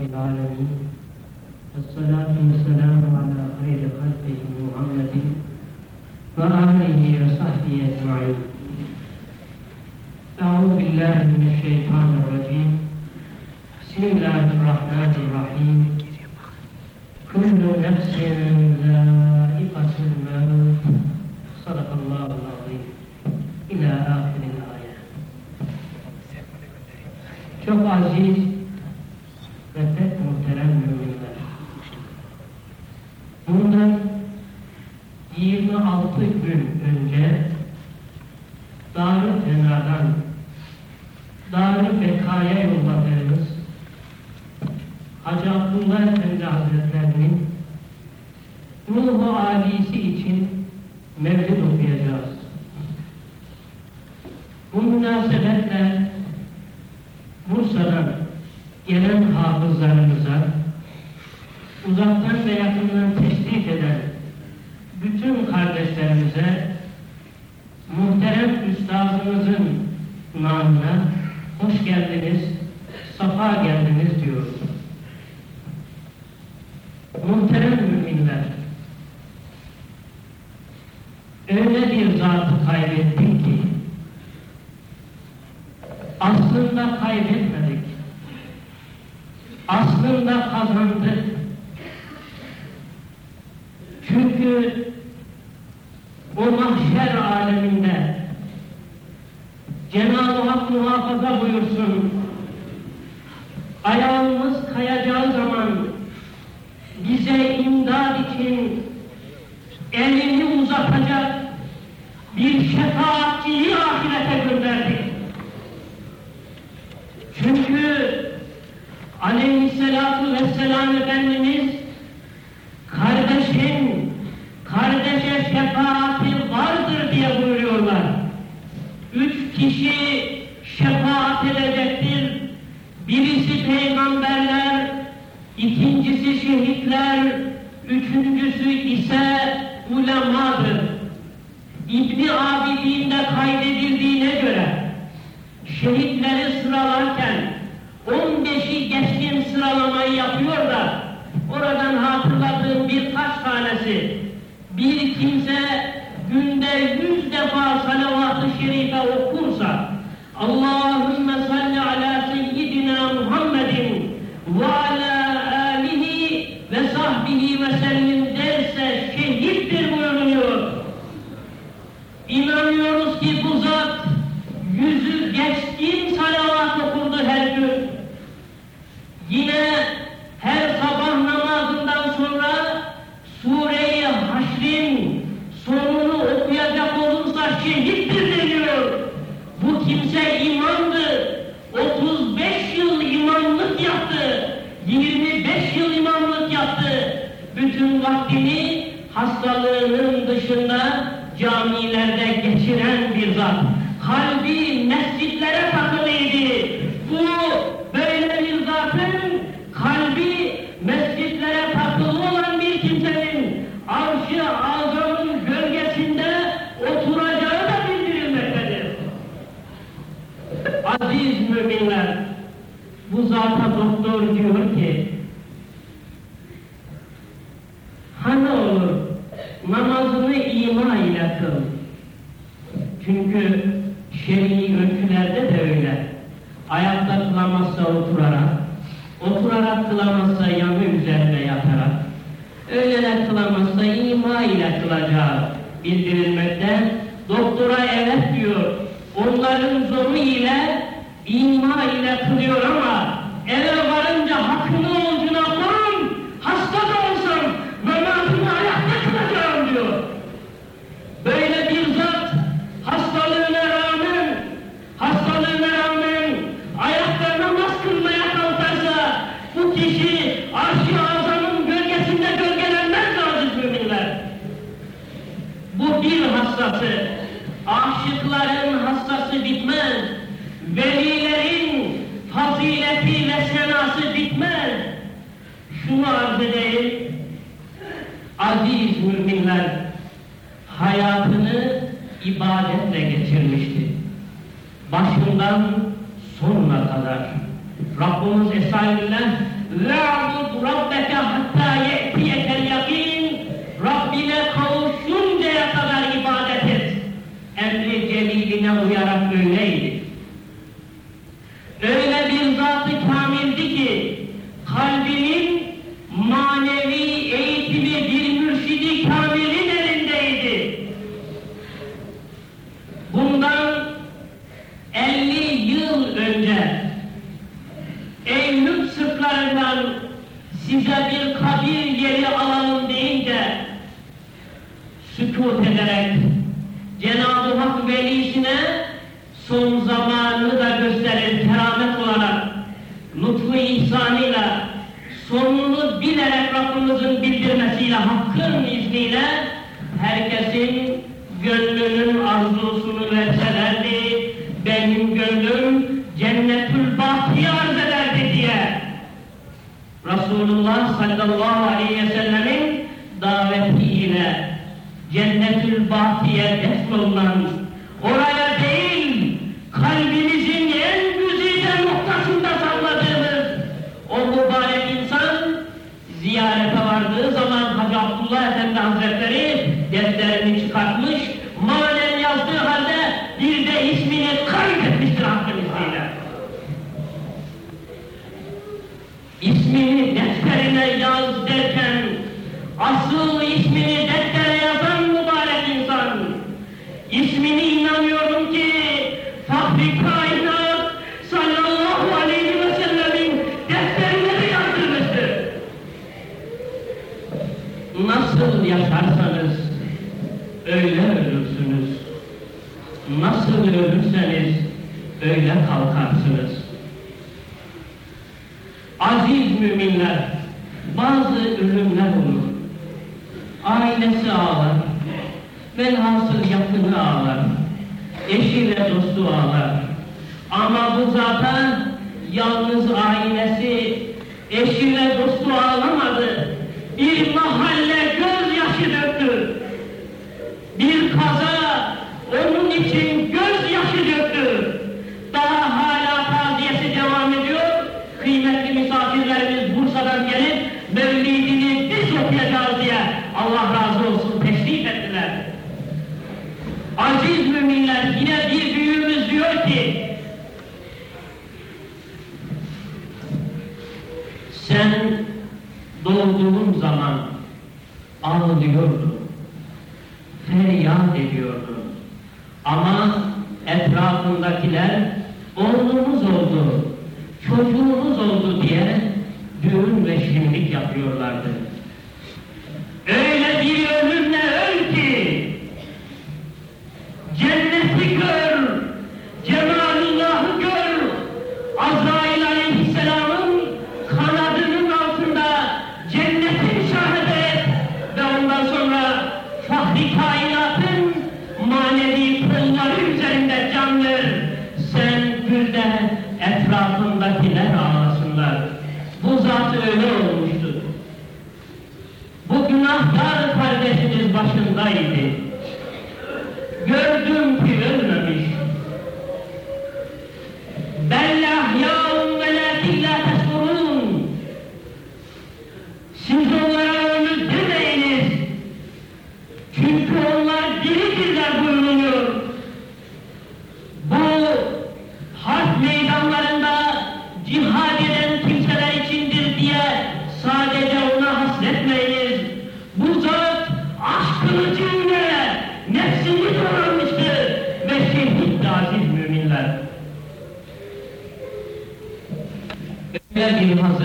رب العالمين والصلاة والسلام على خير خلقه محمد وآله وصحبه أجمعين أعوذ بالله من الشيطان الرجيم بسم الله الرحمن الرحيم كل نفس ذائقة الموت صدق الله العظيم إلى آخر الآية Çok aziz aslında kazandı. Çünkü o mahşer aleminde Jim, kişi arş-ı azamın gölgesinde gölgelenmez aziz müminler. Bu bir hassası, aşıkların hassası bitmez, velilerin fazileti ve senası bitmez. Şunu arz edeyim, aziz müminler hayatını ibadetle geçirmişti. Başından sonuna kadar. Rabbimiz Esailillah لا نضربك حتى bahtiyı arz ederdi diye Resulullah sallallahu aleyhi ve sellemin davetiyle cennetül bahtiye defnolunan oraya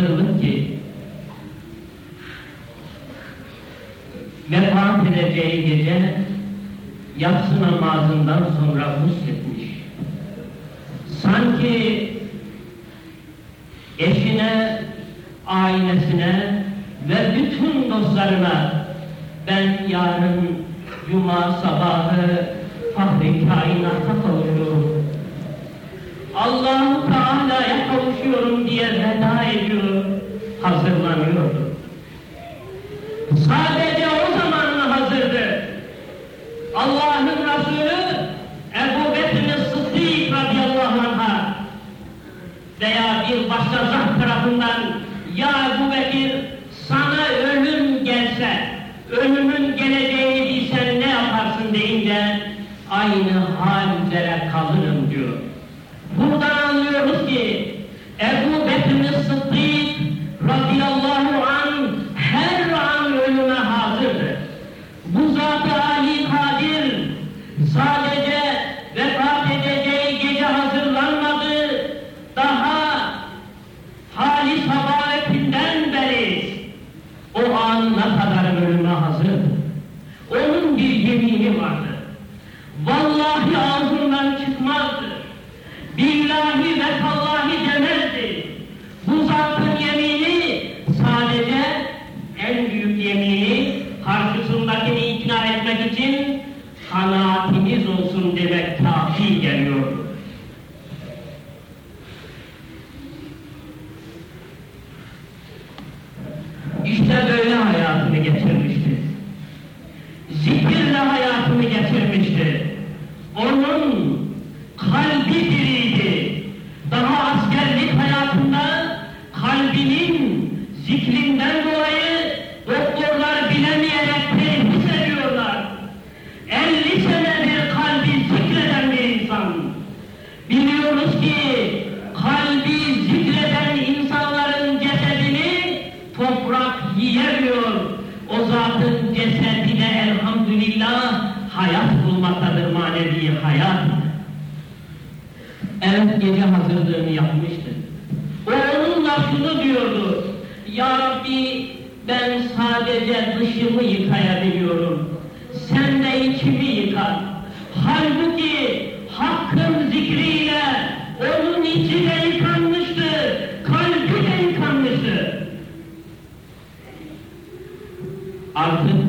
ayrıldık ki vefat edeceği gece yatsı namazından sonra Müslim Artık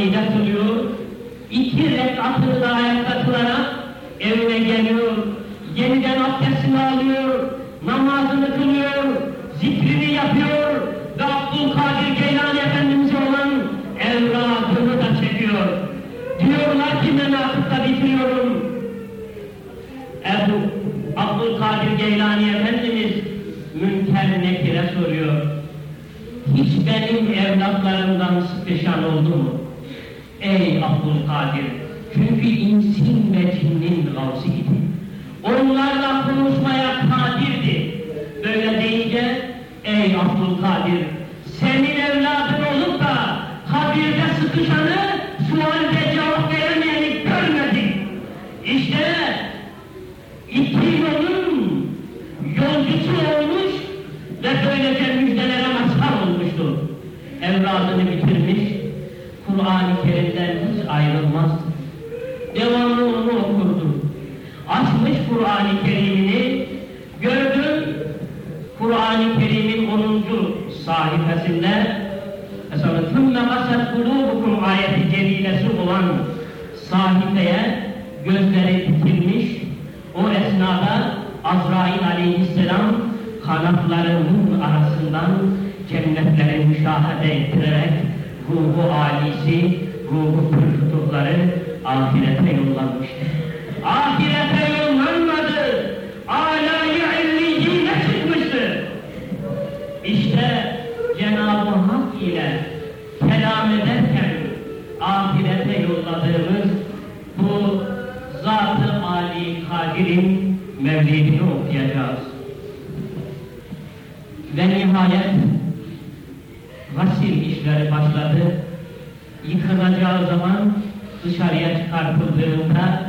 camide kılıyor, iki rekatını da ayakta kılarak evine geliyor, yeniden abdestini alıyor, namazını kılıyor, zikrini yapıyor ve Abdülkadir Geylani Efendimiz'e olan evradını da çekiyor. Diyorlar ki menafıkta bitiriyorum. Ebu Abdülkadir Geylani Efendimiz Münker Nekir'e soruyor. Hiç benim evlatlarımdan sıkışan oldu mu? Ey Abdülkadir! Çünkü insin ve cinnin gavsiydi. Onlarla konuşmaya kadirdi. Böyle deyince, ey Abdülkadir! Senin evladın olup da kabirde sıkışanı sualde cevap veremeyeni görmedik. İşte iki yolun yolcusu olmuş ve böylece müjdelere mazhar olmuştu. Evladını Kur'an-ı Kerim'den hiç ayrılmaz. Devamlı onu okurdu. Açmış Kur'an-ı Kerim'ini, gördüm Kur'an-ı Kerim'in 10. sayfasında mesela ثُمَّ قَسَتْ قُلُوبُكُمْ ayeti celilesi olan sahifeye gözleri dikilmiş, o esnada Azrail aleyhisselam kanatlarının arasından cennetleri müşahede ettirerek ruhu alisi, ruhu pürfüturları ahirete yollanmıştır. Ahirete yollanmadı, âlâ-i illiyine çıkmıştı. İşte Cenab-ı Hak ile kelam ederken ahirete yolladığımız bu Zat-ı Ali Kadir'in mevlidini okuyacağız. Ve nihayet vasil işleri başladı yıkılacağı zaman dışarıya çıkartıldığında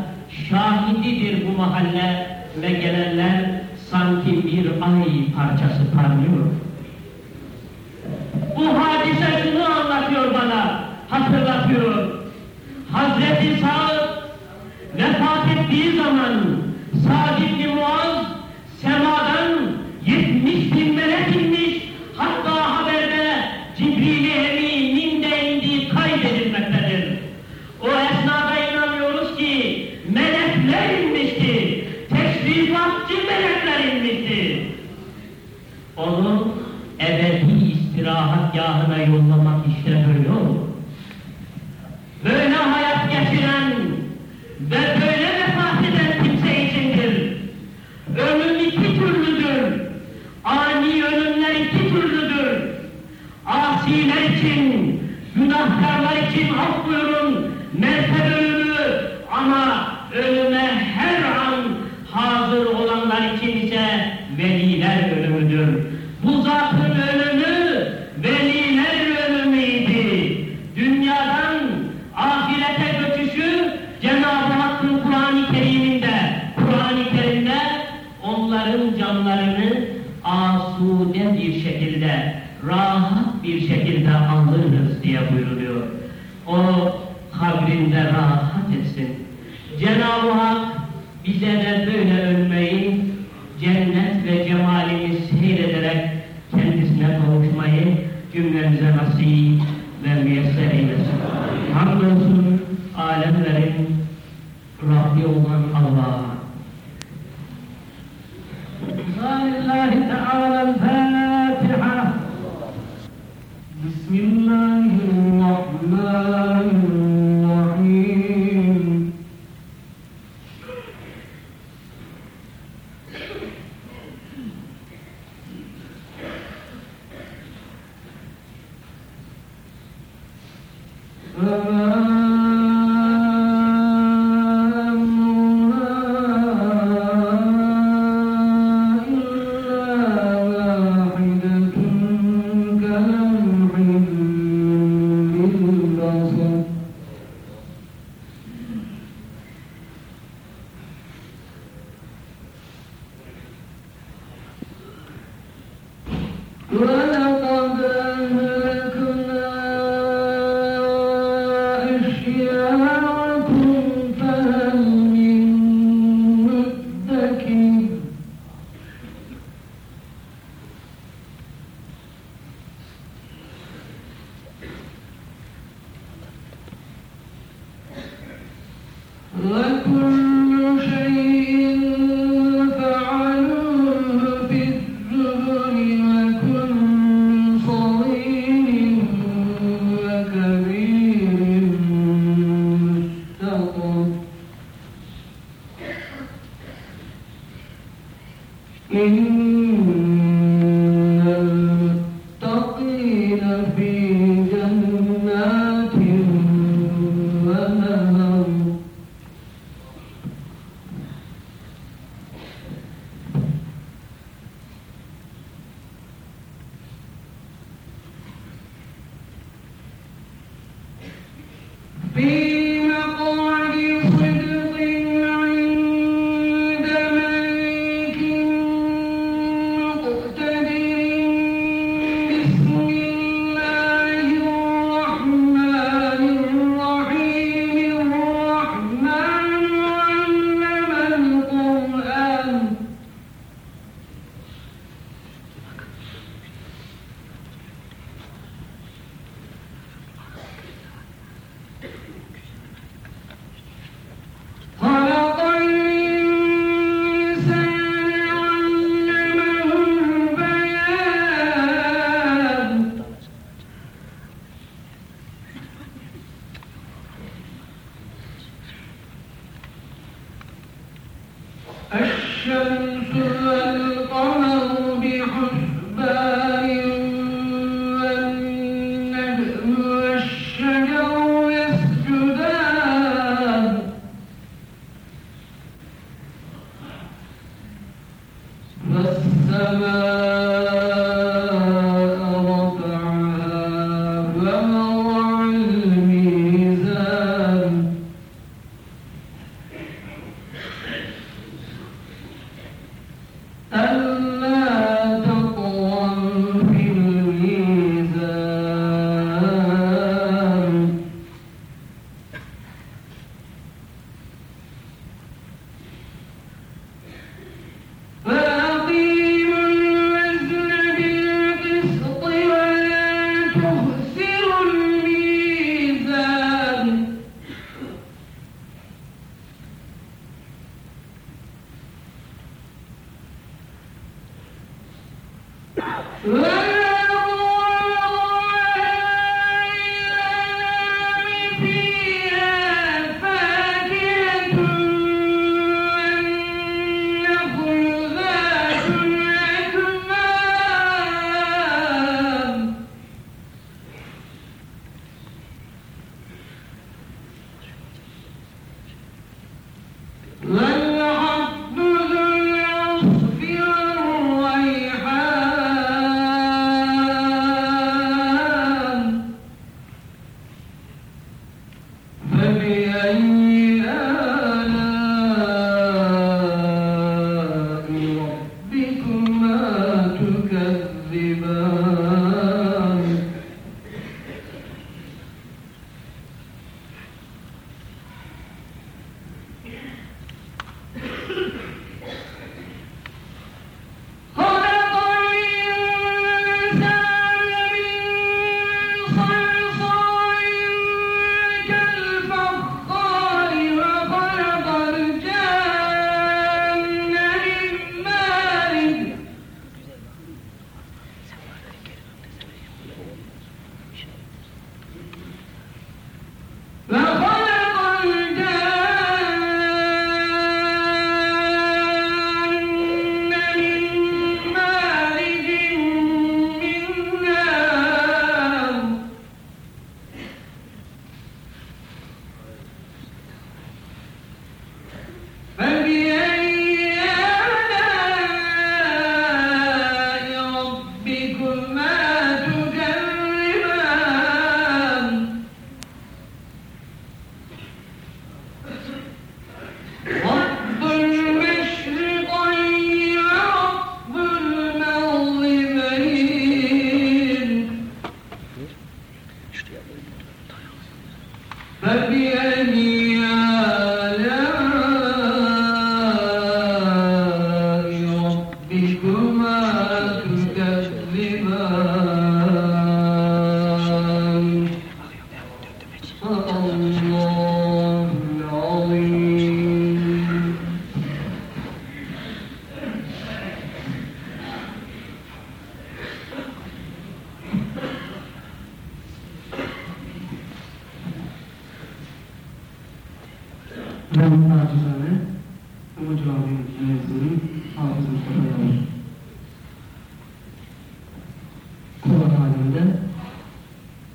şahididir bu mahalle ve gelenler sanki bir ay parçası parlıyor. Bu hadise şunu anlatıyor bana, hatırlatıyor. Hazreti Sa'd vefat ettiği zaman küfürlüdür. Asiler için, günahkarlar için af buyurun, mertebe ölümü ama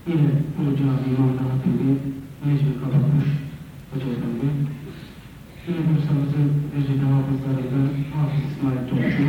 Yine olacağı imamda hakkında mecbur kapatmış Hoca Efendi. Yine kursamızın Recep Hafızlarıyla Hafız İsmail Topçu,